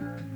Bye.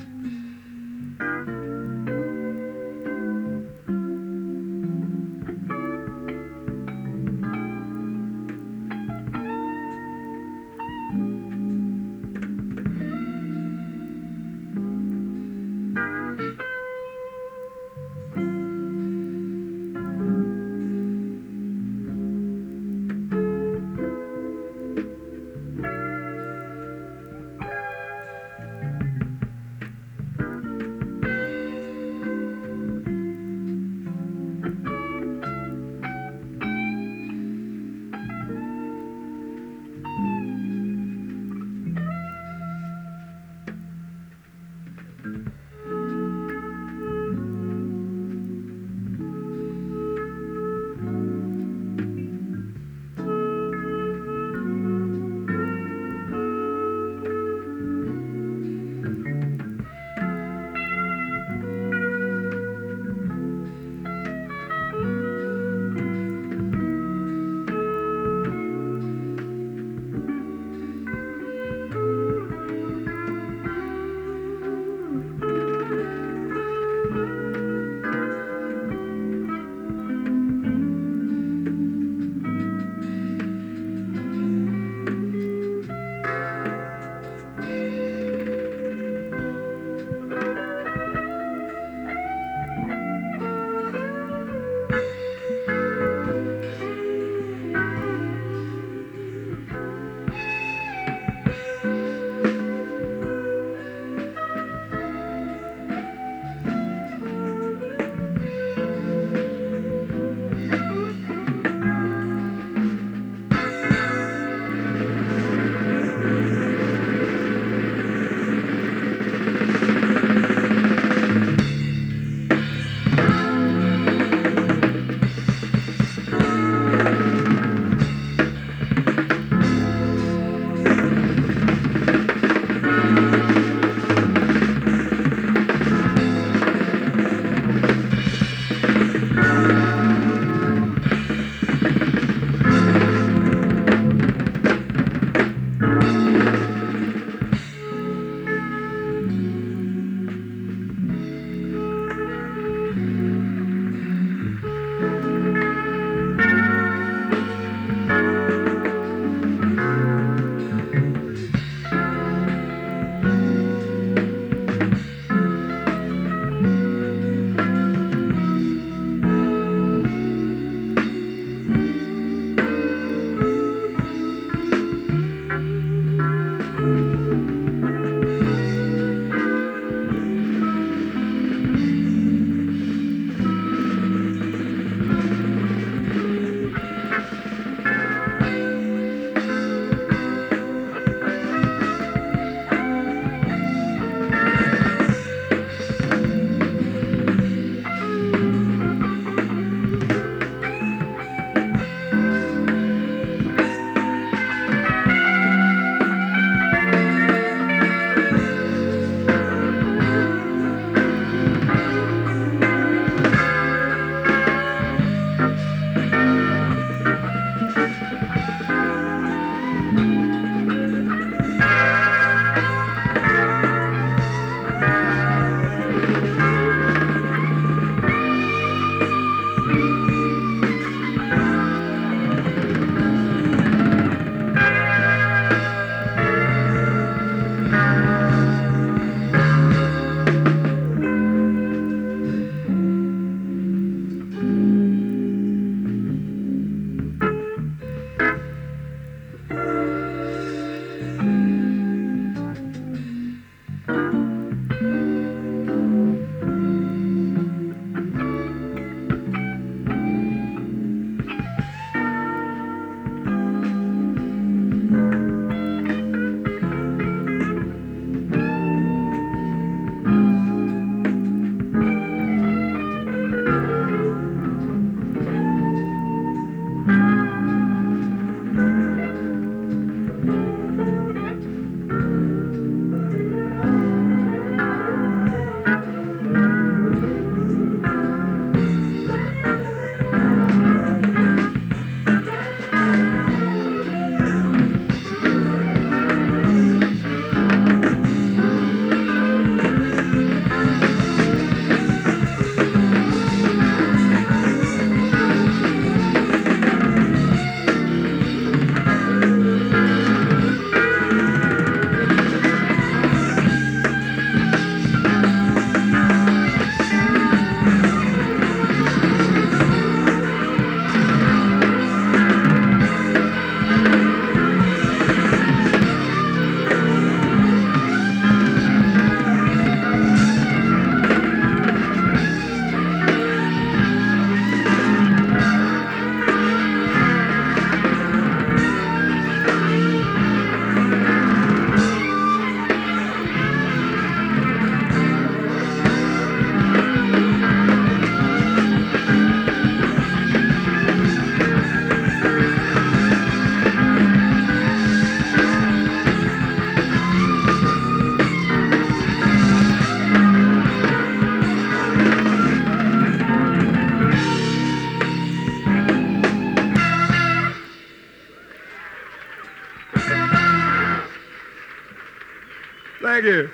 Thank you.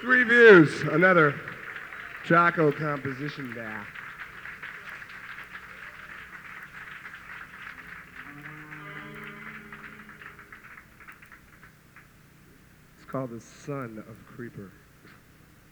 Three Views, another Draco composition there. It's called The Son of Creeper.